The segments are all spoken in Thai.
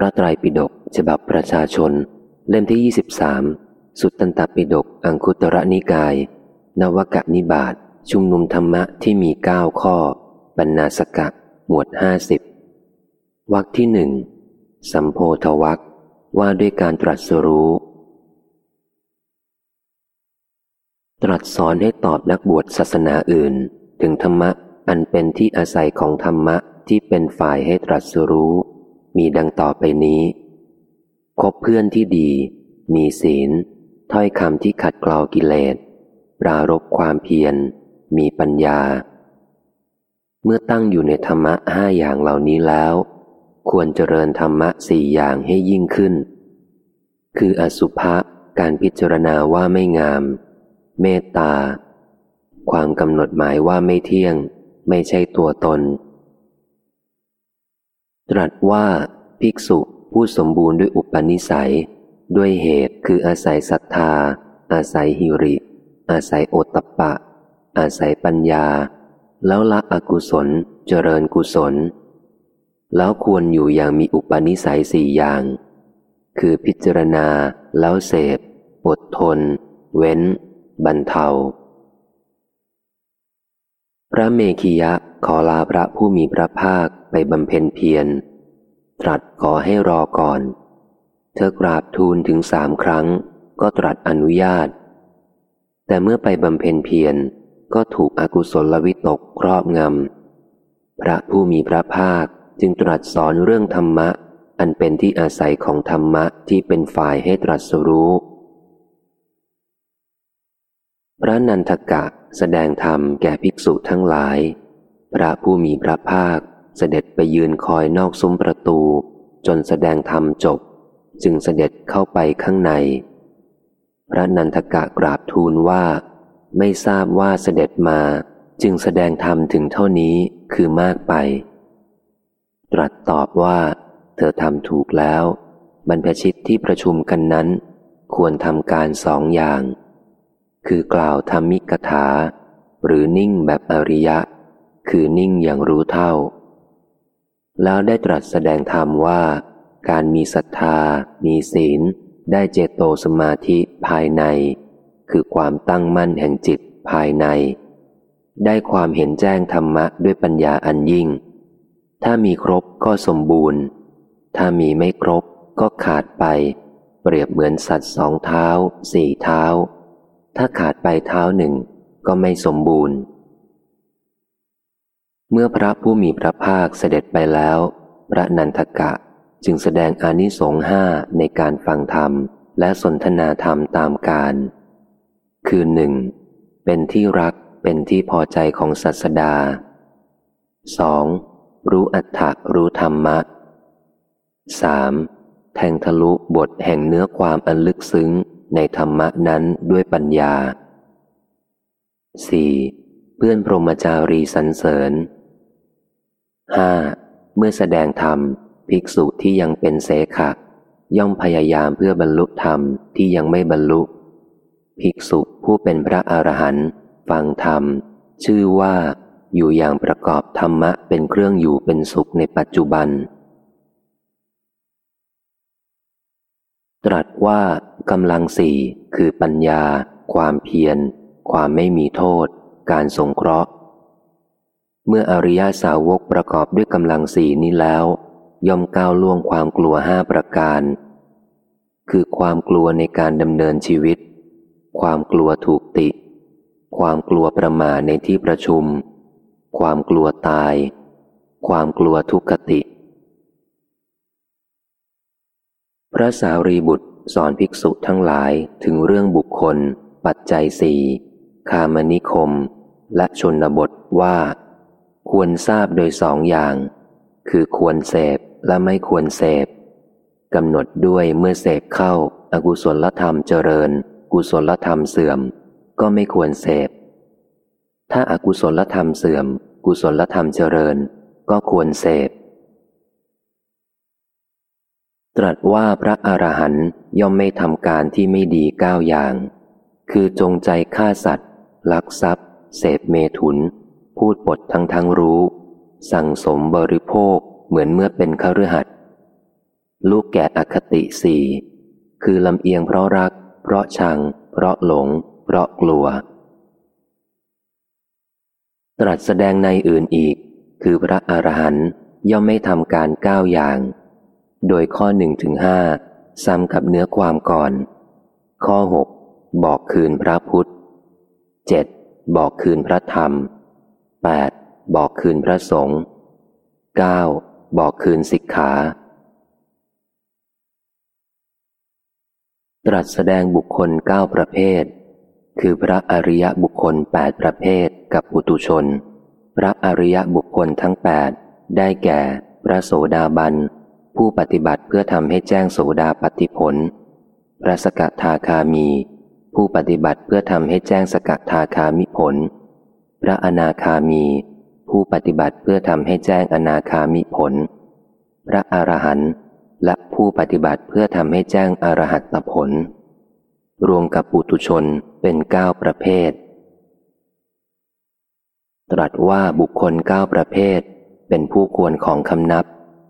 ระไตรปิฎกฉบับประชาชน เล่มที่ 23 สุตตันตปิฎกอังคุตระนิกาย นวกะนิบาตชุมนุมธรรมะที่มีเก้าข้อ บรรณาสกะ หมวดห้าสิบวรรคที่หนึ่งสัมโพธวักว่าด้วยการตรัสรู้ ตรัสสอนให้ตอบนักบวชศาสนาอื่น ถึงธรรมะอันเป็นที่อาศัยของธรรมะที่เป็นฝ่ายให้ตรัสรู้ มีดังต่อไปนี้คบเพื่อนที่ดี มีศีล ถ้อยคำที่ขัดเกลากิเลส ปรารบความเพียร มีปัญญา เมื่อตั้งอยู่ในธรรมะห้าอย่างเหล่านี้แล้ว ควรเจริญธรรมะสี่อย่างให้ยิ่งขึ้น คืออสุภะการพิจารณาว่าไม่งาม เมตตา ความกำหนดหมายว่าไม่เที่ยง ไม่ใช่ตัวตน ตรัสว่าภิกษุผู้สมบูรณ์ด้วยอุปนิสัย ด้วยเหตุคืออาศัยศรัทธา อาศัยหิริ อาศัยโอตตะปะ อาศัยปัญญา แล้วละอกุศลเจริญกุศล แล้วควรอยู่อย่างมีอุปนิสัยสี่อย่าง คือพิจารณา แล้วเสพอดทน เว้น บรรเทา พระเมขียะขอลาพระผู้มีพระภาคไปบำเพ็ญเพียร ตรัสขอให้รอก่อน เธอกราบทูลถึงสามครั้ง ก็ตรัสอนุญาต แต่เมื่อไปบำเพ็ญเพียรก็ถูกอกุศลวิตกครอบงำ พระผู้มีพระภาคจึงตรัสสอนเรื่องธรรมะ อันเป็นที่อาศัยของธรรมะที่เป็นฝ่ายให้ตรัสรู้ พระนันทกะแสดงธรรมแก่ภิกษุทั้งหลาย พระผู้มีพระภาค เสด็จไปยืนคอยนอกซุ้มประตู จนแสดงธรรมจบ จึงเสด็จเข้าไปข้างใน พระนันทกะกราบทูลว่า ไม่ทราบว่าเสด็จมาจึงแสดงธรรมถึงเท่านี้คือมากไป ตรัสตอบว่า เธอทำถูกแล้ว บรรพชิตที่ประชุมกันนั้น ควรทำการสองอย่าง คือกล่าวธรรมิกถา หรือนิ่งแบบอริยะ คือนิ่งอย่างรู้เท่า แล้วได้ตรัสแสดงธรรมว่า การมีศรัทธา มีศีล ได้เจโตสมาธิภายใน คือความตั้งมั่นแห่งจิตภายใน ได้ความเห็นแจ้งธรรมะด้วยปัญญาอันยิ่ง ถ้ามีครบก็สมบูรณ์ ถ้ามีไม่ครบก็ขาดไป เปรียบเหมือนสัตว์สองเท้า สี่เท้า ถ้าขาดไปเท้าหนึ่งก็ไม่สมบูรณ์ เมื่อพระผู้มีพระภาคเสด็จไปแล้ว พระนันทกะจึงแสดงอานิสงส์ห้าในการฟังธรรมและสนทนาธรรมตามการ คือหนึ่งเป็นที่รักเป็นที่พอใจของศาสดาสองรู้อัฏฐะรู้ธรรมะสามแทงทะลุบทแห่งเนื้อความอันลึกซึ้งในธรรมะนั้นด้วยปัญญา 4. เพื่อนพรหมจารีสรรเสริญ 5. เมื่อแสดงธรรม ภิกษุที่ยังเป็นเสขะย่อมพยายามเพื่อบรรลุธรรมที่ยังไม่บรรลุ ภิกษุผู้เป็นพระอรหันต์ฟังธรรม ชื่อว่าอยู่อย่างประกอบธรรมะเป็นเครื่องอยู่เป็นสุขในปัจจุบัน ตรัสว่ากำลังสี่คือปัญญา ความเพียร ความไม่มีโทษ การสงเคราะห์ เมื่ออริยาสาวกประกอบด้วยกำลังสี่นี้แล้ว ย่อมก้าวล่วงความกลัวห้าประการ คือความกลัวในการดำเนินชีวิต ความกลัวถูกติ ความกลัวประมาในที่ประชุม ความกลัวตาย ความกลัวทุกขติ พระสารีบุตรสอนภิกษุทั้งหลายถึงเรื่องบุคคล ปัจจัยสี่คามนิคม และชนบทว่า ควรทราบโดยสองอย่าง คือควรเสพและไม่ควรเสพกำหนดด้วยเมื่อเสพเข้าอากุศลธรรมเจริญ กุศลธรรมเสื่อม ก็ไม่ควรเสพ ถ้าอากุศลธรรมเสื่อม กุศลธรรมเจริญ ก็ควรเสพ ตรัสว่าพระอรหันต์ย่อมไม่ทำการที่ไม่ดีเก้าอย่าง คือจงใจฆ่าสัตว์ ลักทรัพย์ เสพเมถุน พูดปดทั้งทั้งรู้ สั่งสมบริโภคเหมือนเมื่อเป็นคฤหัสถ์ลูกแก่อคติสี่คือลำเอียงเพราะรัก เพราะชัง เพราะหลง เพราะกลัว ตรัสแสดงในอื่นอีก คือพระอรหันต์ย่อมไม่ทำการก้าวอย่าง โดยข้อหนึ่งถึงห้าซ้ำกับเนื้อความก่อน ข้อหกบอกคืนพระพุทธเจ็ดบอกคืนพระธรรม แปดบอกคืนพระสงฆ์เก้าบอกคืนสิกขา ตรัสแสดงบุคคลเก้าประเภท คือพระอริยบุคคลแปดประเภทกับปุตุชน พระอริยบุคคลทั้งแปดได้แก่ พระโสดาบัน ผู้ปฏิบัติเพื่อทำให้แจ้งโสดาปฏิผล พระสกทาคามี ผู้ปฏิบัติเพื่อทำให้แจ้งสกทาคามิผล พระอนาคามี ผู้ปฏิบัติเพื่อทำให้แจ้งอนาคามิผล พระอรหันต์และผู้ปฏิบัติเพื่อทำให้แจ้งอรหัตผล รวมกับปุตุชนเป็นเก้าประเภท ตรัสว่าบุคคลเก้าประเภท เป็นผู้ควรของคำนับ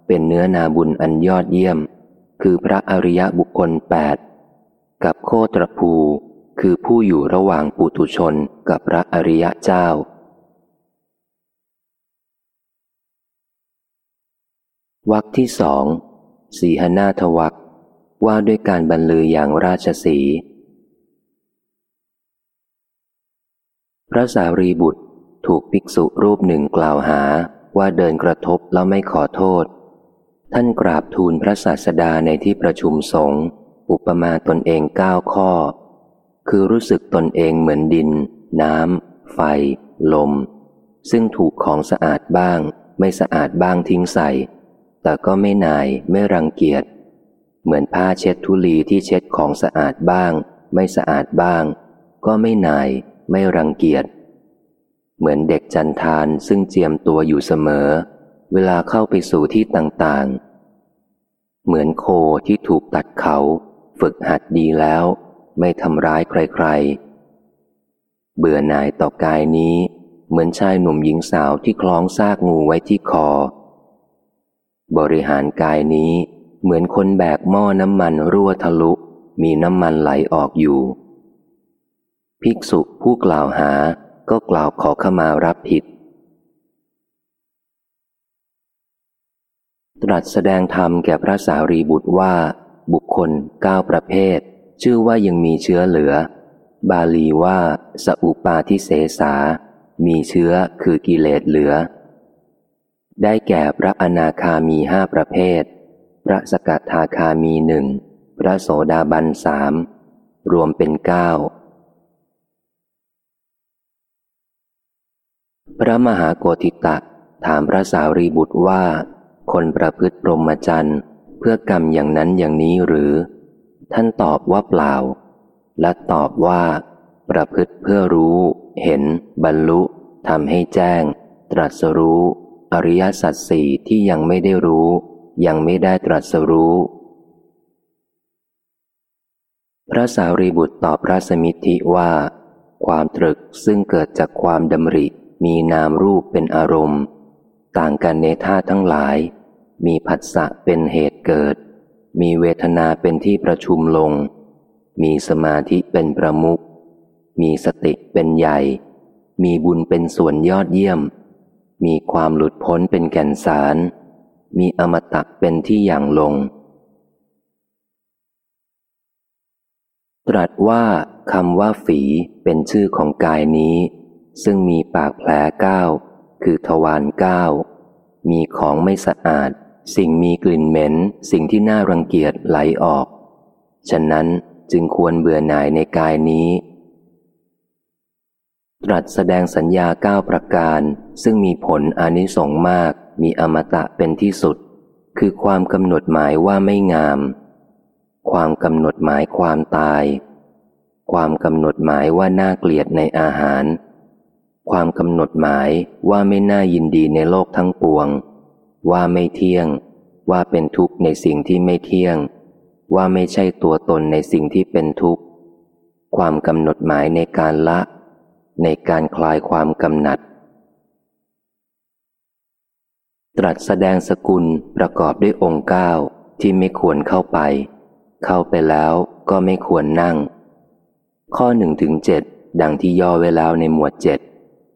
เป็นเนื้อนาบุญอันยอดเยี่ยม คือพระอริยบุคคลแปดกับโคตรภู คือผู้อยู่ระหว่างปุตุชนกับพระอริยะเจ้า วักที่สองสีหนาทวักว่าด้วยการบรรลืออย่างราชสี พระสารีบุตรถูกภิกษุรูปหนึ่งกล่าวหาว่าเดินกระทบแล้วไม่ขอโทษ ท่านกราบทูลพระศาสดาในที่ประชุมสงฆ์อุปมาตนเองเก้าข้อ คือรู้สึกตนเองเหมือนดิน น้ำ ไฟ ลม ซึ่งถูกของสะอาดบ้าง ไม่สะอาดบ้างทิ้งใส่ แต่ก็ไม่นายไม่รังเกียจ เหมือนผ้าเช็ดทุลีที่เช็ดของสะอาดบ้าง ไม่สะอาดบ้าง ก็ไม่นาย ไม่รังเกียจ เหมือนเด็กจันทานซึ่งเจียมตัวอยู่เสมอ เวลาเข้าไปสู่ที่ต่างๆ เหมือนโคที่ถูกตัดเขา ฝึกหัดดีแล้ว ไม่ทำร้ายใครๆ เบื่อหน่ายต่อกายนี้ เหมือนชายหนุ่มหญิงสาวที่คล้องซากงูไว้ที่คอ บริหารกายนี้เหมือนคนแบกหม้อน้ำมันรั่วทะลุ มีน้ำมันไหลออกอยู่ ภิกษุผู้กล่าวหาก็กล่าวขอขมารับผิด ตรัสแสดงธรรมแก่พระสารีบุตรว่า บุคคลเก้าประเภท ชื่อว่ายังมีเชื้อเหลือ บาลีว่า สอุปาทิเสสา มีเชื้อคือกิเลสเหลือ ได้แก่พระอนาคามีห้าประเภท พระสกัทาคามีหนึ่ง พระโสดาบันสาม รวมเป็นเก้าพระมหาโกติตะ ถามพระสาวรีบุตรว่า คนประพฤติปรมจรรย์เพื่อกรรมอย่างนั้นอย่างนี้หรือ ท่านตอบว่าเปล่า และตอบว่า ประพฤติเพื่อรู้ เห็น บรรลุทำให้แจ้ง ตรัสรู้ อริยสัจสี่ที่ยังไม่ได้รู้ ยังไม่ได้ตรัสรู้ พระสารีบุตรตอบพระสมิทธิว่า ความตรึกซึ่งเกิดจากความดำริมีนามรูปเป็นอารมณ์ ต่างกันในท่าทั้งหลาย มีผัสสะเป็นเหตุเกิด มีเวทนาเป็นที่ประชุมลง มีสมาธิเป็นประมุขมีสติเป็นใหญ่ มีบุญเป็นส่วนยอดเยี่ยม มีความหลุดพ้นเป็นแก่นสาร มีอมตะเป็นที่อย่างลง ตรัสว่าคำว่าฝีเป็นชื่อของกายนี้ ซึ่งมีปากแผลเก้า คือทวารเก้า มีของไม่สะอาด สิ่งมีกลิ่นเหม็น สิ่งที่น่ารังเกียจไหลออก ฉะนั้นจึงควรเบื่อหน่ายในกายนี้ ตรัสแสดงสัญญาเก้าประการ ซึ่งมีผลอนิสงมาก มีอมตะเป็นที่สุด คือความกำหนดหมายว่าไม่งาม ความกำหนดหมายความตาย ความกำหนดหมายว่าน่าเกลียดในอาหาร ความกำหนดหมายว่าไม่น่ายินดีในโลกทั้งปวง ว่าไม่เที่ยง ว่าเป็นทุกข์ในสิ่งที่ไม่เที่ยง ว่าไม่ใช่ตัวตนในสิ่งที่เป็นทุกข์ ความกำหนดหมายในการละ ในการคลายความกำหนัด ตรัสแสดงสกุลประกอบด้วยองค์เก้าที่ไม่ควรเข้าไป เข้าไปแล้วก็ไม่ควรนั่ง ข้อหนึ่งถึงเจ็ดดังที่ย่อไว้แล้วในหมวดเจ็ด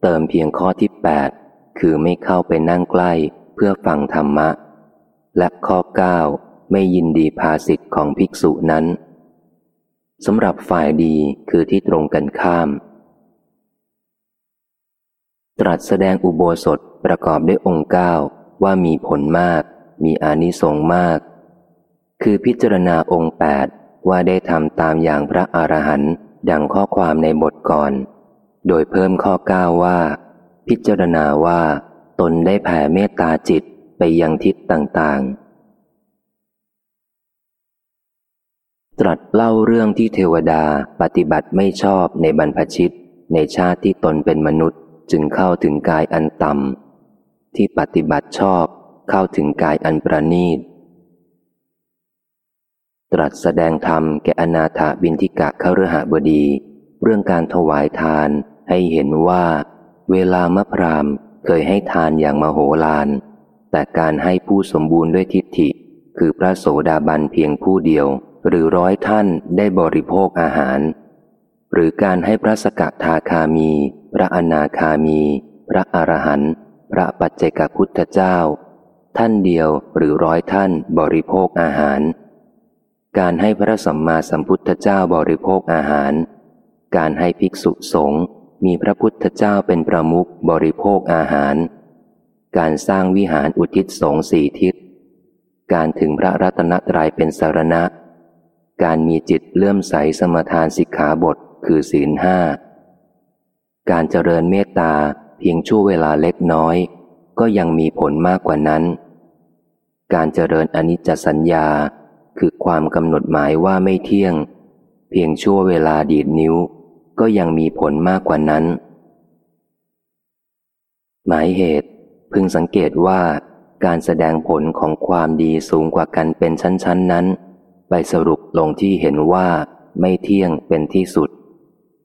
เติมเพียงข้อที่แปดคือไม่เข้าไปนั่งใกล้ เพื่อฟังธรรมะ และข้อเก้าไม่ยินดีภาสิทธิ์ของภิกษุนั้นสำหรับฝ่ายดีคือที่ตรงกันข้าม ตรัสแสดงอุโบสถประกอบด้วยองค์เก้าว่ามีผลมาก มีอานิสงส์มาก คือพิจารณาองค์แปดว่าได้ทำตามอย่างพระอรหันต์ดังข้อความในบทก่อน โดยเพิ่มข้อเก้าว่า พิจารณาว่า ตนได้แผ่เมตตาจิตไปยังทิศต่างๆ ตรัสเล่าเรื่องที่เทวดาปฏิบัติไม่ชอบในบรรพชิต ในชาติที่ตนเป็นมนุษย์จึงเข้าถึงกายอันต่ำที่ปฏิบัติชอบเข้าถึงกายอันประณีต ตรัสแสดงธรรมแก่อนาถาบินทิกะเข้าเรหบดี เรื่องการถวายทานให้เห็นว่า เวลามะพราม เคยให้ทานอย่างมโหฬารแต่การให้ผู้สมบูรณ์ด้วยทิฏฐิ คือพระโสดาบันเพียงผู้เดียว หรือร้อยท่านได้บริโภคอาหาร หรือการให้พระสกทาคามี พระอนาคามี พระอรหันต์พระปัจเจกพุทธเจ้า ท่านเดียวหรือร้อยท่านบริโภคอาหาร การให้พระสัมมาสัมพุทธเจ้าบริโภคอาหาร การให้ภิกษุสงฆ์ มีพระพุทธเจ้าเป็นประมุขบริโภคอาหาร การสร้างวิหารอุทิศสงสี่ทิศ การถึงพระรัตนตรัยเป็นสารณะ การมีจิตเลื่อมใสสมทานสิกขาบทคือศีลห้า การเจริญเมตตาเพียงชั่วเวลาเล็กน้อย ก็ยังมีผลมากกว่านั้น การเจริญอนิจจสัญญาคือความกำหนดหมายว่าไม่เที่ยง เพียงชั่วเวลาดีดนิ้ว ก็ยังมีผลมากกว่านั้น หมายเหตุ พึงสังเกตว่าการแสดงผลของความดีสูงกว่ากันเป็นชั้น ๆ นั้น ไปสรุปลงที่เห็นว่าไม่เที่ยงเป็นที่สุด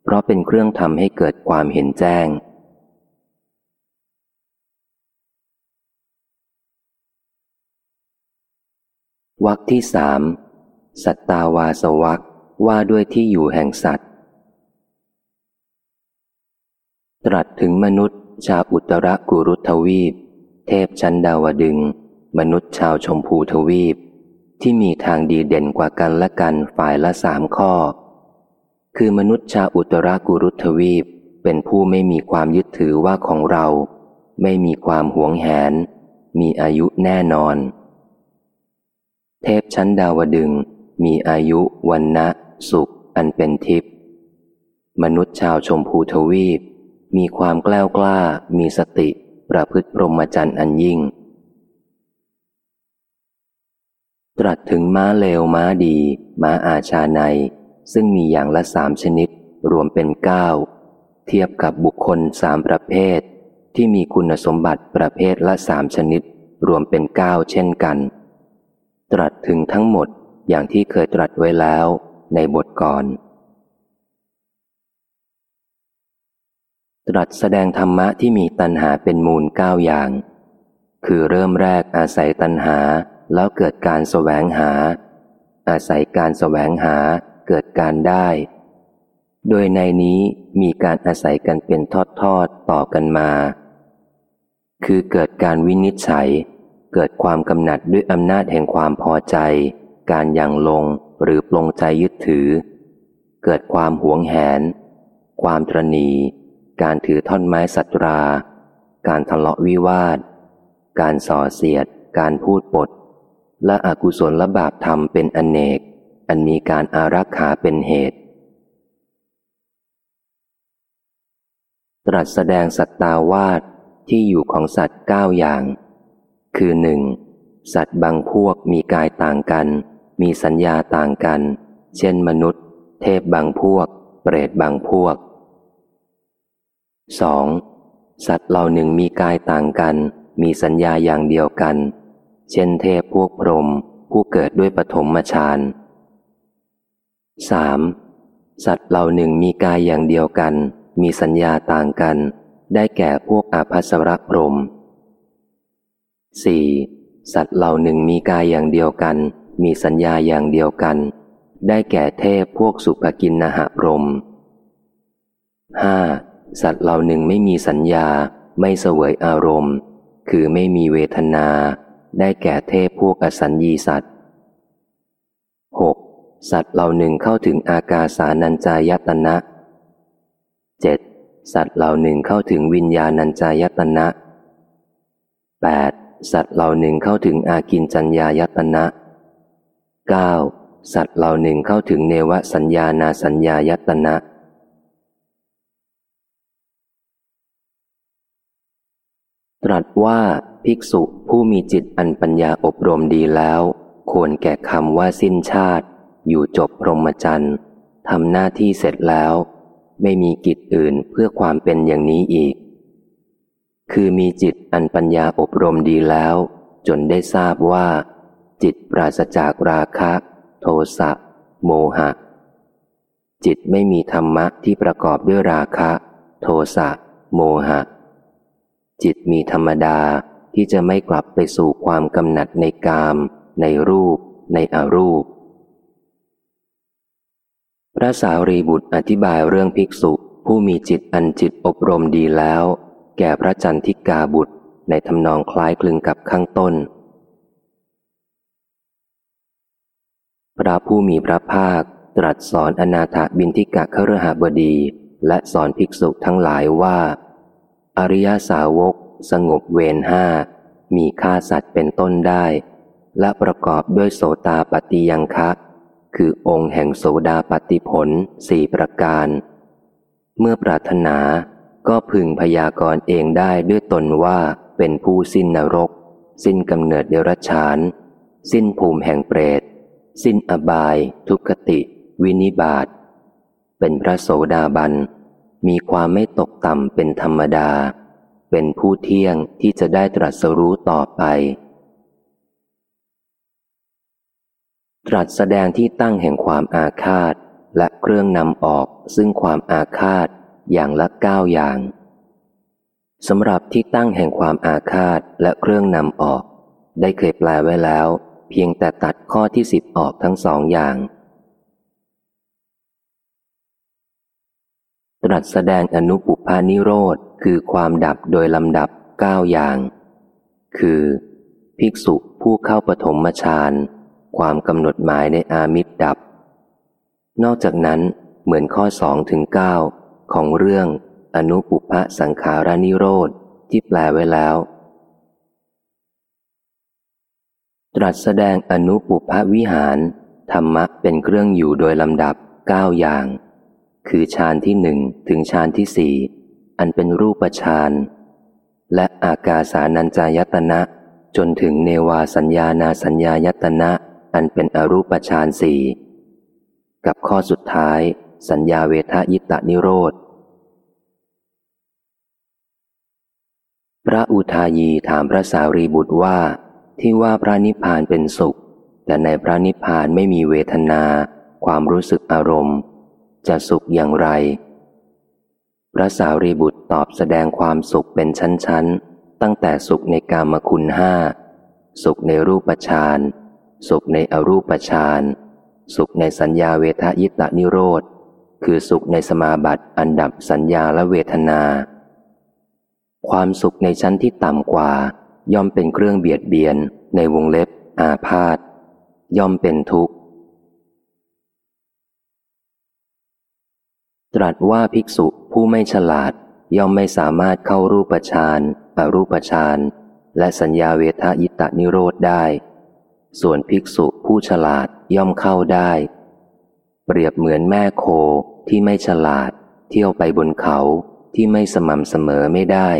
เพราะเป็นเครื่องทำให้เกิดความเห็นแจ้ง วักที่สามสัตตาวาสวักว่าด้วยที่อยู่แห่งสัตว์ ตรัสถึงมนุษย์ ชาวอุตรกุรุทวีป เทพชั้นดาวดึง มนุษย์ชาวชมพูทวีป ที่มีทางดีเด่นกว่ากันและกันฝ่ายละสามข้อ คือมนุษย์ชาวอุตรกุรุทวีป เป็นผู้ไม่มีความยึดถือว่าของเรา ไม่มีความหวงแหน มีอายุแน่นอน เทพชั้นดาวดึง มีอายุวันนะสุขอันเป็นทิพย์มนุษย์ชาวชมพูทวีป มีความกล้ากล้า มีสติ ประพฤติพรหมจรรย์อันยิ่ง ตรัสถึงม้าเลวม้าดี ม้าอาชาในซึ่งมีอย่างละสามชนิด รวมเป็นเก้าเทียบกับบุคคลสามประเภท ที่มีคุณสมบัติประเภทละสามชนิด รวมเป็นเก้าเช่นกัน ตรัสถึงทั้งหมดอย่างที่เคยตรัสไว้แล้วในบทก่อน ตรัสแสดงธรรมะที่มีตัณหาเป็นมูลเก้าอย่าง คือเริ่มแรกอาศัยตัณหาแล้วเกิดการแสวงหา อาศัยการแสวงหาเกิดการได้ โดยในนี้มีการอาศัยกันเป็นทอดๆต่อกันมา คือเกิดการวินิจฉัย เกิดความกำหนัดด้วยอำนาจแห่งความพอใจ การยังลงหรือปลงใจยึดถือ เกิดความหวงแหน ความตรณี การถือท่อนไม้สัตรา การทะเลาะวิวาท การส่อเสียด การพูดปด และอกุศลละบาปธรรมเป็นอนเนก อันมีการอารักขาเป็นเหตุ ตรัสแสดงสัตตาวาสที่อยู่ของสัตว์เก้าอย่าง คือหนึ่งสัตว์บางพวกมีกายต่างกัน มีสัญญาต่างกัน เช่นมนุษย์ เทพบางพวก เปรตบางพวก สองสัตว์เหล่าหนึ่งมีกายต่างกัน มีสัญญาอย่างเดียวกัน เช่นเทพพวกพรมผู้เกิดด้วยปฐมฌานสามสัตว์เหล่าหนึ่งมีกายอย่างเดียวกัน มีสัญญาต่างกัน ได้แก่พวกอาภัสรพรมสี่สัตว์เหล่าหนึ่งมีกายอย่างเดียวกัน มีสัญญาอย่างเดียวกัน ได้แก่เทพพวกสุภกินนหรมห้า สัตว์เหล่าหนึ่งไม่มีสัญญา ไม่เสวยอารมณ์ คือไม่มีเวทนา ได้แก่เทพพวกอสัญญีสัตว์หกสัตว์เหล่าหนึ่งเข้าถึงอากาสานัญจายตนะเจ็ดสัตว์เหล่าหนึ่งเข้าถึงวิญญาณัญจายตนะแปดสัตว์เหล่าหนึ่งเข้าถึงอากินจัญญายตนะเก้าสัตว์เหล่าหนึ่งเข้าถึงเนวสัญญานาสัญญายตนะ ตรัสว่าภิกษุผู้มีจิตอันปัญญาอบรมดีแล้ว ควรแก่คำว่าสิ้นชาติ อยู่จบพรหมจรรย์ทำหน้าที่เสร็จแล้ว ไม่มีกิจอื่นเพื่อความเป็นอย่างนี้อีก คือมีจิตอันปัญญาอบรมดีแล้ว จนได้ทราบว่า จิตปราศจากราคะ โทสะโมหะ จิตไม่มีธรรมะที่ประกอบด้วยราคะ โทสะโมหะ จิตมีธรรมดาที่จะไม่กลับไปสู่ความกำหนัดในกาม ในรูป ในอรูป พระสารีบุตรอธิบายเรื่องภิกษุผู้มีจิตอันจิตอบรมดีแล้ว แก่พระจันทิกาบุตรในทำนองคล้ายคลึงกับข้างต้น พระผู้มีพระภาคตรัสสอนอนาถบินทิกะครหบดี และสอนภิกษุทั้งหลายว่า อริยสาวก สงบเวรห้า มีฆ่าสัตว์เป็นต้นได้ และประกอบด้วยโสตาปฏิยังคะ คือองค์แห่งโสดาปฏิผลสี่ประการ เมื่อปรารถนาก็พึงพยากรณ์เองได้ด้วยตนว่าเป็นผู้สิ้นนรก สิ้นกำเนิดเดรัจฉาน สิ้นภูมิแห่งเปรต สิ้นอบาย ทุกขติ วินิบาตเป็นพระโสดาบัน มีความไม่ตกต่ำเป็นธรรมดา เป็นผู้เที่ยงที่จะได้ตรัสรู้ต่อไป ตรัสแสดงที่ตั้งแห่งความอาฆาต และเครื่องนำออกซึ่งความอาฆาตอย่างละเก้าอย่างสำหรับที่ตั้งแห่งความอาฆาตและเครื่องนำออก ได้เคยแปลไว้แล้ว เพียงแต่ตัดข้อที่สิบออกทั้งสองอย่าง ตรัสแสดงอนุปุพานิโรธคือความดับโดยลำดับเก้าอย่าง คือ ภิกษุผู้เข้าปฐมฌานความกำหนดหมายในอามิตรดับ นอกจากนั้นเหมือนข้อสองถึงเก้าของเรื่องอนุปุพะสังขารานิโรธที่แปลไว้แล้ว ตรัสแสดงอนุปุพะวิหาร ธรรมะเป็นเครื่องอยู่โดยลำดับเก้าอย่าง คือฌานที่หนึ่งถึงฌานที่สี่อันเป็นรูปฌานและอากาสานัญจายตนะ จนถึงเนวาสัญญานาสัญญายตนะ อันเป็นอรูปฌานสี่กับข้อสุดท้าย สัญญาเวทายตานิโรธ พระอุทายีถามพระสารีบุตรว่า ที่ว่าพระนิพพานเป็นสุข แต่ในพระนิพพานไม่มีเวทนา ความรู้สึกอารมณ์ จะสุขอย่างไร พระสารีบุตรตอบแสดงความสุขเป็นชั้นๆ ตั้งแต่สุขในกามคุณห้า สุขในรูปฌาน สุขในอรูปฌาน สุขในสัญญาเวทายตานิโรธ คือสุขในสมาบัติอันดับสัญญาและเวทนา ความสุขในชั้นที่ต่ำกว่า ย่อมเป็นเครื่องเบียดเบียนในวงเล็บ อาพาธย่อมเป็นทุกข์ ตรัสว่าภิกษุผู้ไม่ฉลาดย่อมไม่สามารถเข้ารูปฌานอรูปฌานและสัญญาเวทายตานิโรธได้ ส่วนภิกษุผู้ฉลาดย่อมเข้าได้ เปรียบเหมือนแม่โคที่ไม่ฉลาด เที่ยวไปบนเขาที่ไม่สม่ำเสมอไม่ได้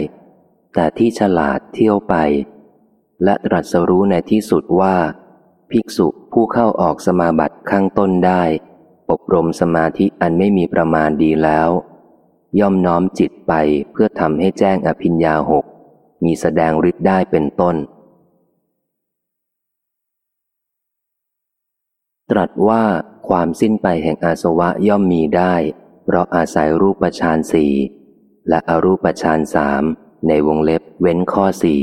แต่ที่ฉลาดเที่ยวไป และตรัสรู้ในที่สุดว่า ภิกษุผู้เข้าออกสมาบัติข้างต้นได้ อบรมสมาธิอันไม่มีประมาณดีแล้ว ย่อมน้อมจิตไปเพื่อทำให้แจ้งอภิญญาหก มีแสดงฤทธิ์ได้เป็นต้น ตรัสว่าความสิ้นไปแห่งอาสวะย่อมมีได้ เพราะอาศัยรูปฌานสี่และอรูปฌานสามในวงเล็บเว้นข้อสี่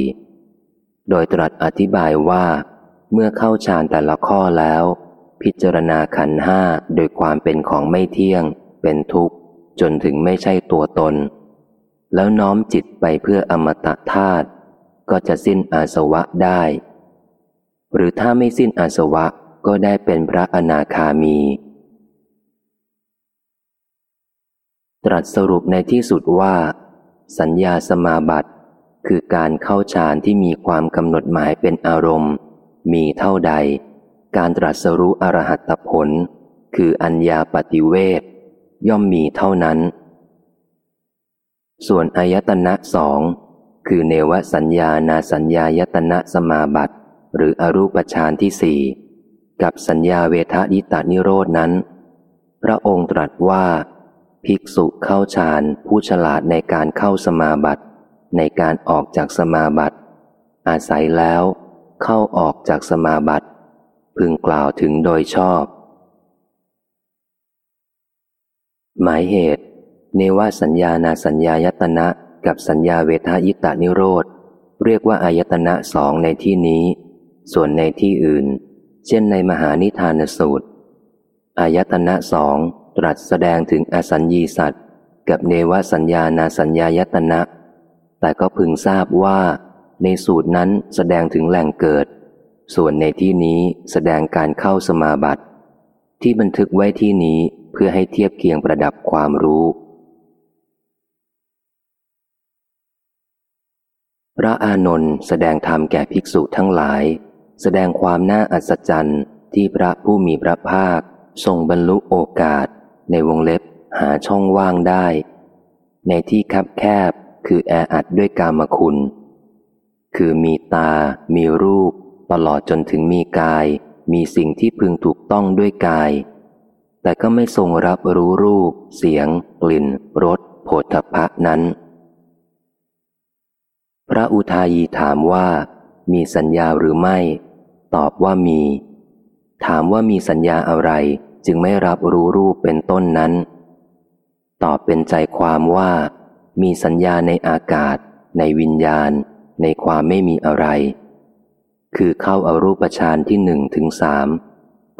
โดยตรัสอธิบายว่า เมื่อเข้าฌานแต่ละข้อแล้ว พิจารณาขันห้าโดยความเป็นของไม่เที่ยง เป็นทุกข์ จนถึงไม่ใช่ตัวตน แล้วน้อมจิตไปเพื่ออมตะธาตุก็จะสิ้นอาสวะได้ หรือถ้าไม่สิ้นอาสวะก็ได้เป็นพระอนาคามี ตรัสสรุปในที่สุดว่า สัญญาสมาบัติคือการเข้าฌานที่มีความกำหนดหมายเป็นอารมณ์ มีเท่าใด การตรัสรู้อรหัตผล คืออัญญาปฏิเวทย่อมมีเท่านั้น ส่วนอายตนะสองคือเนวสัญญานาสัญญายตนะสมาบัติ หรืออรูปฌานที่สี่กับสัญญาเวทายตานิโรดนั้น พระองค์ตรัสว่า ภิกษุเข้าฌานผู้ฉลาดในการเข้าสมาบัติ ในการออกจากสมาบัติ อาศัยแล้ว เข้าออกจากสมาบัติ พึงกล่าวถึงโดยชอบ หมายเหตุ เนวสัญญานาสัญญายตนะกับสัญญาเวทายตานิโรธ เรียกว่าอายตนะสองในที่นี้ ส่วนในที่อื่น เช่นในมหานิทานสูตร อายตนะสองตรัสแสดงถึงอสัญญีสัตว์ กับเนวสัญญานาสัญญายตนะ แต่ก็พึงทราบว่า ในสูตรนั้นแสดงถึงแหล่งเกิด ส่วนในที่นี้แสดงการเข้าสมาบัติ ที่บันทึกไว้ที่นี้เพื่อให้เทียบเคียงประดับความรู้ พระอานนท์แสดงธรรมแก่ภิกษุทั้งหลาย แสดงความน่าอัศจรรย์ที่พระผู้มีพระภาค ทรงบรรลุโอกาส ในวงเล็บหาช่องว่างได้ ในที่คับแคบคือแออัดด้วยกามคุณ คือมีตา มีรูป ตลอดจนถึงมีกาย มีสิ่งที่พึงถูกต้องด้วยกาย แต่ก็ไม่ทรงรับรู้รูป เสียง กลิ่นรสโผฏฐพะนั้น พระอุทายีถามว่า มีสัญญาหรือไม่ ตอบว่ามี ถามว่ามีสัญญาอะไรจึงไม่รับรู้รูปเป็นต้นนั้น ตอบเป็นใจความว่า มีสัญญาในอากาศ ในวิญญาณ ในความไม่มีอะไร คือเข้าอารูปฌานที่หนึ่งถึงสาม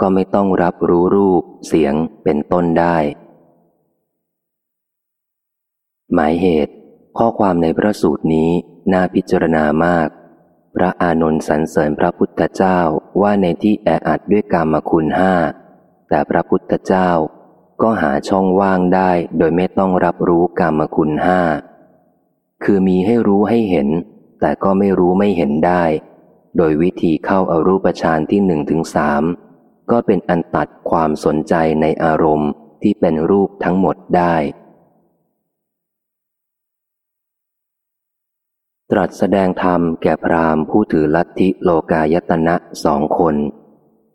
ก็ไม่ต้องรับรู้รูปเสียงเป็นต้นได้ หมายเหตุ ข้อความในพระสูตรนี้น่าพิจารณามาก พระอานนท์สรรเสริญพระพุทธเจ้าว่าในที่แออัดด้วยกรรมคุณห้า แต่พระพุทธเจ้าก็หาช่องว่างได้โดยไม่ต้องรับรู้กรรมคุณห้า คือมีให้รู้ให้เห็น แต่ก็ไม่รู้ไม่เห็นได้ โดยวิธีเข้าอารูปฌานที่หนึ่งถึงสามก็เป็นอันตัดความสนใจในอารมณ์ที่เป็นรูปทั้งหมดได้ ตรัสแสดงธรรมแก่พราหมณ์ผู้ถือลัทธิโลกายตนะสองคน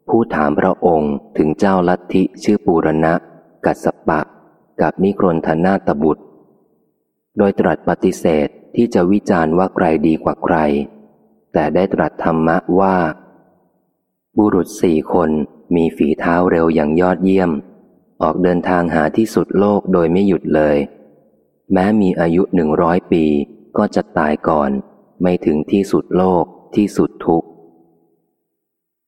ผู้ถามพระองค์ถึงเจ้าลัทธิชื่อปูรณะ กัสปะ กับนิครนธนาตบุตร โดยตรัสปฏิเสธที่จะวิจารณ์ว่าใครดีกว่าใคร แต่ได้ตรัสธรรมะว่า บุรุษสี่คนมีฝีเท้าเร็วอย่างยอดเยี่ยม ออกเดินทางหาที่สุดโลกโดยไม่หยุดเลย แม้มีอายุหนึ่งร้อยปีก็จะตายก่อน ไม่ถึงที่สุดโลกที่สุดทุกข์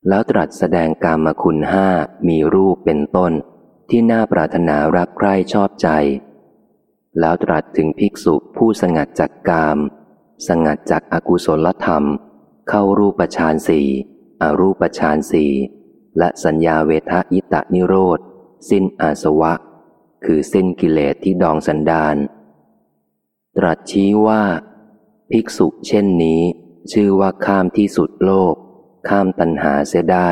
แล้วตรัสแสดงกรรมคุณห้ามีรูปเป็นต้น ที่น่าปรารถนารักใคร่ชอบใจ แล้วตรัสถึงภิกษุผู้สงัดจากกาม สงัดจากอากุศลธรรม เข้ารูปฌานสี่อรูปฌานสี่และสัญญาเวทายตะนิโรธ สิ้นอาสวะ คือสิ้นกิเลสที่ดองสันดาน ตรัสชี้ว่า ภิกษุเช่นนี้ ชื่อว่าข้ามที่สุดโลก ข้ามตัณหาเสียได้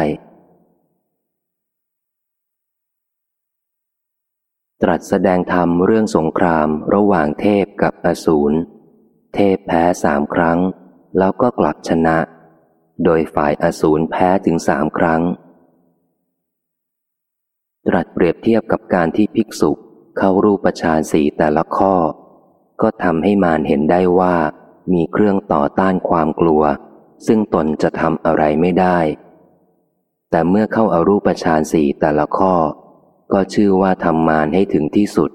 ตรัสแสดงธรรมเรื่องสงครามระหว่างเทพกับอสูร เทพแพ้สามครั้ง แล้วก็กลับชนะ โดยฝ่ายอสูรแพ้ถึงสามครั้ง ตรัสเปรียบเทียบกับการที่ภิกษุเข้ารูปฌานสีแต่ละข้อ ก็ทำให้มารเห็นได้ว่ามีเครื่องต่อต้านความกลัว ซึ่งตนจะทำอะไรไม่ได้ แต่เมื่อเข้าอารูปฌานสี่แต่ละข้อ ก็ชื่อว่าทำมารให้ถึงที่สุด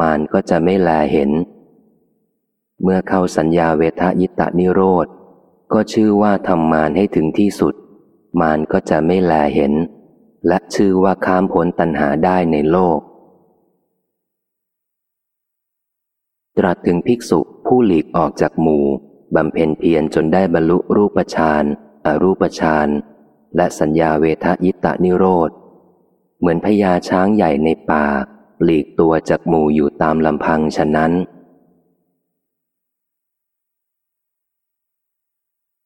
มารก็จะไม่แลเห็น เมื่อเข้าสัญญาเวทยิตานิโรธ ก็ชื่อว่าทำมารให้ถึงที่สุด มารก็จะไม่แลเห็น และชื่อว่าข้ามพ้นตัณหาได้ในโลก ตรัสถึงภิกษุผู้หลีกออกจากหมู่บำเพ็ญเพียรจนได้บรรลุรูปฌานอรูปฌานและสัญญาเวทยิตานิโรธ เหมือนพญาช้างใหญ่ในป่า หลีกตัวจากหมู่อยู่ตามลำพังฉะนั้น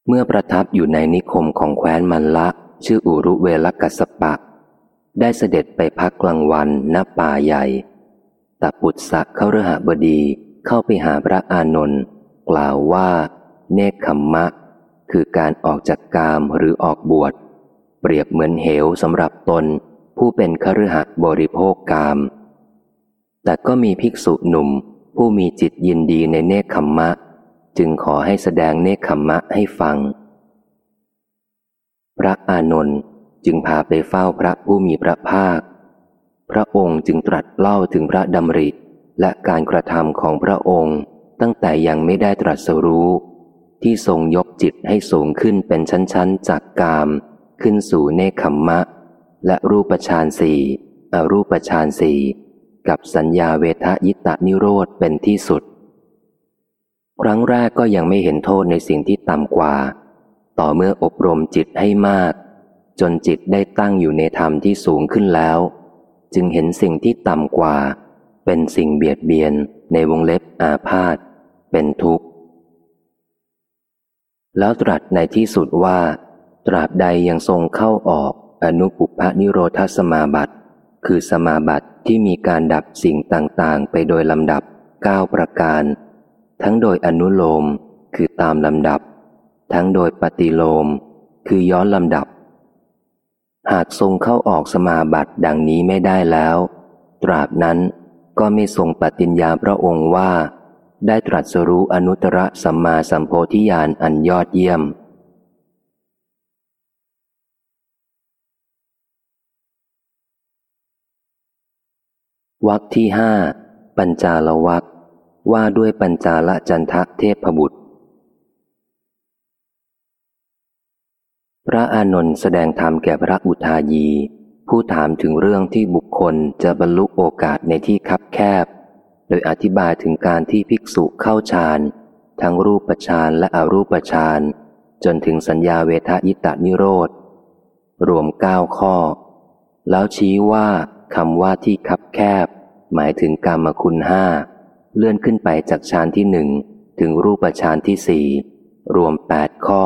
เมื่อประทับอยู่ในนิคมของแคว้นมันละ ชื่ออุรุเวลกัสปะ ได้เสด็จไปพักกลางวันณป่าใหญ่ตปุตสะเข้าเรหบดีเข้าไปหาพระอานนท์กล่าวว่า เนคขมมะ คือการออกจากกามหรือออกบวช เปรียบเหมือนเหวสำหรับตน ผู้เป็นคฤหับริโภคกาม แต่ก็มีภิกษุหนุ่ม ผู้มีจิตยินดีในเนคขมมะ จึงขอให้แสดงเนคขมมะให้ฟัง พระอานนท์จึงพาไปเฝ้าพระผู้มีพระภาค พระองค์จึงตรัสเล่าถึงพระดำริและการกระทำของพระองค์ตั้งแต่ยังไม่ได้ตรัสรู้ ที่ทรงยกจิตให้สูงขึ้นเป็นชั้นๆจากกาม ขึ้นสู่เนคขมมะ และรูปฌานสี่อรูปฌานสี่กับสัญญาเวทยิตานิโรธเป็นที่สุด ครั้งแรกก็ยังไม่เห็นโทษในสิ่งที่ต่ำกว่า ต่อเมื่ออบรมจิตให้มาก จนจิตได้ตั้งอยู่ในธรรมที่สูงขึ้นแล้ว จึงเห็นสิ่งที่ต่ำกว่า เป็นสิ่งเบียดเบียนในวงเล็บอาพาธเป็นทุกข์ แล้วตรัสในที่สุดว่า ตราบใดยังทรงเข้าออกอนุปุพนิโรธสมาบัติ คือสมาบัติที่มีการดับสิ่งต่างๆ ไปโดยลำดับเก้าประการ ทั้งโดยอนุโลมคือตามลำดับ ทั้งโดยปฏิโลม คือย้อนลำดับ หากทรงเข้าออกสมาบัติดังนี้ไม่ได้แล้ว ตราบนั้นก็ไม่ทรงปฏิญญาพระองค์ว่า ได้ตรัสรู้อนุตตรสัมมาสัมโพธิญาณอันยอดเยี่ยมวักที่ห้าปัญจาลวัก ว่าด้วยปัญจาลจันทะเทพบุตร พระอานนท์แสดงธรรมแก่พระอุทายี ผู้ถามถึงเรื่องที่บุคคลจะบรรลุโอกาสในที่คับแคบ โดยอธิบายถึงการที่ภิกษุเข้าฌาน ทั้งรูปฌานและอรูปฌาน จนถึงสัญญาเวทายตานิโรธ รวมเก้าข้อ แล้วชี้ว่าคำว่าที่คับแคบ หมายถึงกรรมคุณห้า เลื่อนขึ้นไปจากฌานที่หนึ่งถึงรูปฌานที่สี่รวมแปดข้อ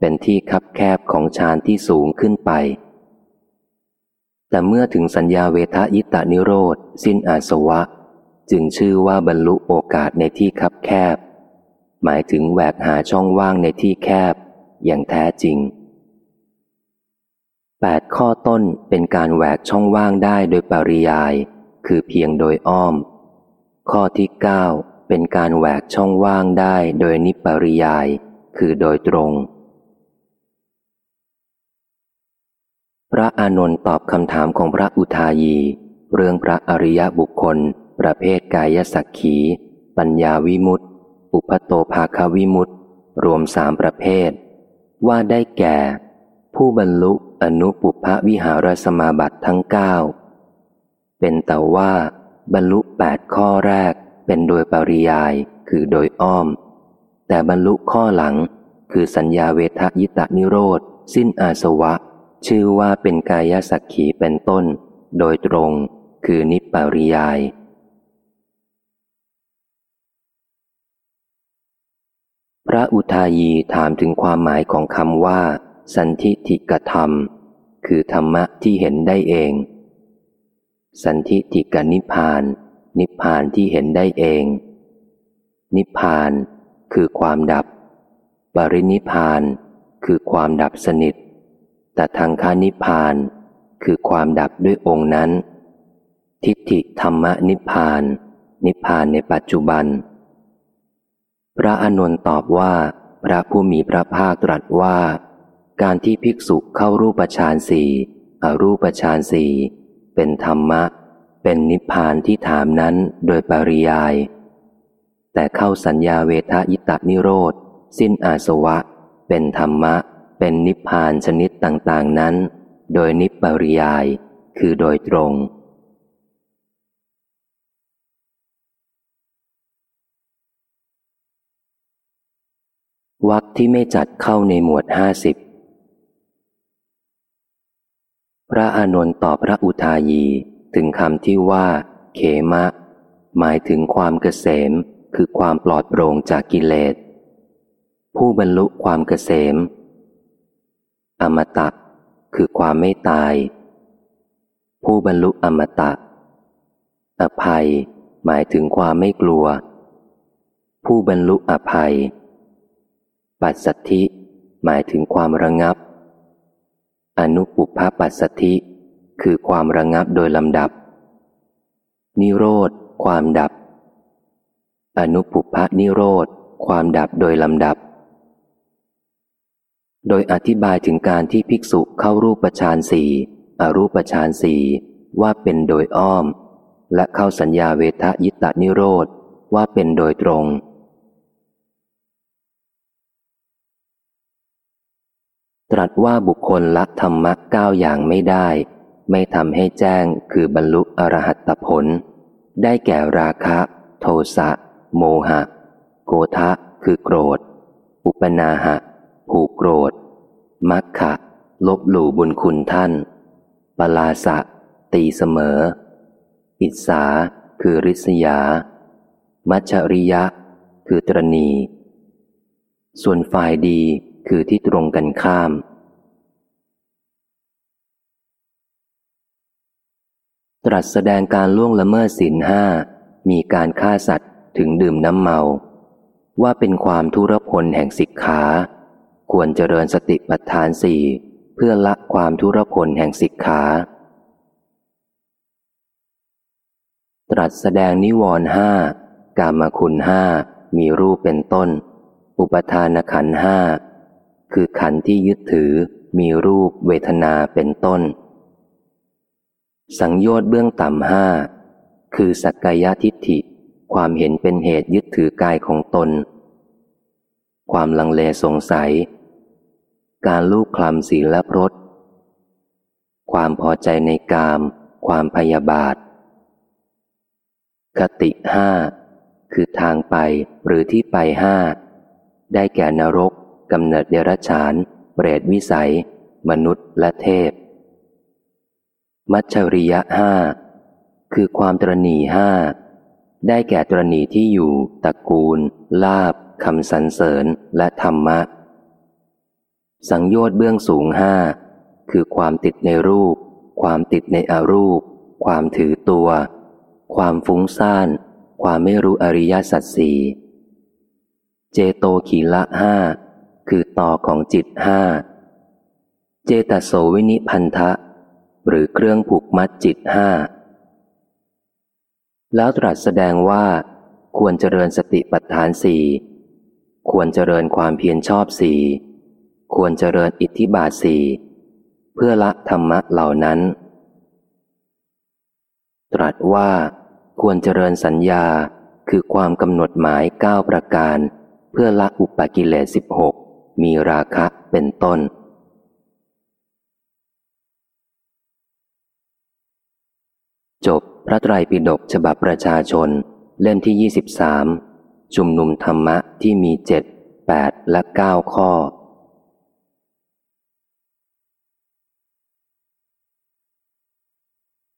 เป็นที่คับแคบของฌานที่สูงขึ้นไป แต่เมื่อถึงสัญญาเวทยิตานิโรธ สิ้นอาสวะ จึงชื่อว่าบรรลุโอกาสในที่คับแคบ หมายถึงแหวกหาช่องว่างในที่แคบ อย่างแท้จริงแปดข้อต้นเป็นการแหวกช่องว่างได้โดยปริยาย คือเพียงโดยอ้อม ข้อที่เก้าเป็นการแหวกช่องว่างได้โดยนิปริยาย คือโดยตรง พระอานนท์ตอบคำถามของพระอุทายี เรื่องพระอริยบุคคล ประเภทกายสักขี ปัญญาวิมุตติ อุปโตภาควิมุตติ รวมสามประเภท ว่าได้แก่ ผู้บรรลุอนุปุพวิหารสมาบัติทั้งเก้าเป็นแต่ว่า บรรลุแปดข้อแรกเป็นโดยปริยายคือโดยอ้อม แต่บรรลุข้อหลัง คือสัญญาเวทยิตานิโรธ สิ้นอาสวะ ชื่อว่าเป็นกายสักขีเป็นต้น โดยตรงคือนิปริยาย พระอุทายีถามถึงความหมายของคำว่า สันทิฏฐิกธรรม คือธรรมะที่เห็นได้เอง สันทิฐิกนิพพาน นิพพานที่เห็นได้เอง นิพพานคือความดับ ปรินิพพานคือความดับสนิท แต่ทางคานิพพานคือความดับด้วยองค์นั้น ทิฏฐิธรรมนิพพาน นิพพานในปัจจุบัน พระอานนท์ตอบว่า พระผู้มีพระภาคตรัสว่า การที่ภิกษุเข้ารูปฌานสี่อรูปฌานสี่ เป็นธรรมะ เป็นนิพพานที่ถามนั้นโดยปริยาย แต่เข้าสัญญาเวทายตานิโรธ สิ้นอาสวะ เป็นธรรมะ เป็นนิพพานชนิดต่างๆนั้น โดยนิปริยาย คือโดยตรงวักที่ไม่จัดเข้าในหมวดห้าสิบ พระอานนท์ตอบพระอุทายีถึงคำที่ว่า เขมะ หมายถึงความเกษม คือความปลอดโปร่งจากกิเลส ผู้บรรลุความเกษม อมตะ คือความไม่ตาย ผู้บรรลุอมตะ อภัย หมายถึงความไม่กลัว ผู้บรรลุอภัย ปัสสัทธิ หมายถึงความระงับ อนุปุพปัสสธิ คือความระงับโดยลำดับ นิโรธ ความดับ อนุปุพนิโรธ ความดับโดยลำดับ โดยอธิบายถึงการที่ภิกษุเข้ารูปฌานสี่อรูปฌานสี่ว่าเป็นโดยอ้อม และเข้าสัญญาเวทยิตานิโรธ ว่าเป็นโดยตรง ตรัสว่าบุคคลละธรรมะเก้าอย่างไม่ได้ ไม่ทำให้แจ้งคือบรรลุอรหัตผล ได้แก่ราคะ โทสะ โมหะ โกทะ คือโกรธ อุปนาหะ ผูกโกรธ มัคคะลบหลู่บุญคุณท่าน ปลาสะ ตีเสมอ อิสา คือริษยา มัชริยะ คือตรณี ส่วนฝ่ายดี คือที่ตรงกันข้าม ตรัสแสดงการล่วงละเมิดศีลห้ามีการฆ่าสัตว์ถึงดื่มน้ำเมา ว่าเป็นความทุรพลแห่งสิกขา ควรเจริญสติปัฏฐานสี่เพื่อละความทุรพลแห่งสิกขา ตรัสแสดงนิวรณ์ห้ากามคุณห้ามีรูปเป็นต้น อุปทานขันห้า คือขันที่ยึดถือมีรูปเวทนาเป็นต้น สังโยชน์เบื้องต่ำห้าคือสักกายทิฏฐิ ความเห็นเป็นเหตุยึดถือกายของตน ความลังเลสงสัย การลูกคลำศีลและรสความพอใจในกาม ความพยาบาท คติห้าคือทางไปหรือที่ไปห้าได้แก่นรก กำเนิดเดรัจฉาน เปรตวิสัย มนุษย์และเทพ มัชชริยะห้าคือความตรณีห้าได้แก่ตรณีที่อยู่ตระกูล ลาบคำสรรเสริญและธรรมะ สังโยชน์เบื้องสูงห้าคือความติดในรูป ความติดในอรูป ความถือตัว ความฟุ้งซ่าน ความไม่รู้อริยสัจสี่เจโตขีละห้า คือต่อของจิตห้า เจตโสวินิพันธะ หรือเครื่องผูกมัดจิตห้า แล้วตรัสแสดงว่า ควรเจริญสติปัฏฐานสี่ ควรเจริญความเพียรชอบสี่ ควรเจริญอิทธิบาทสี่ เพื่อละธรรมะเหล่านั้น ตรัสว่าควรเจริญสัญญาคือความกำหนดหมายเก้าประการ เพื่อละอุปกิเลสสิบหก มีราคะเป็นต้น จบพระไตรปิฎกฉบับประชาชน เล่มที่ 23 ชุมนุมธรรมะที่มีเจ็ดแปดและเก้าข้อ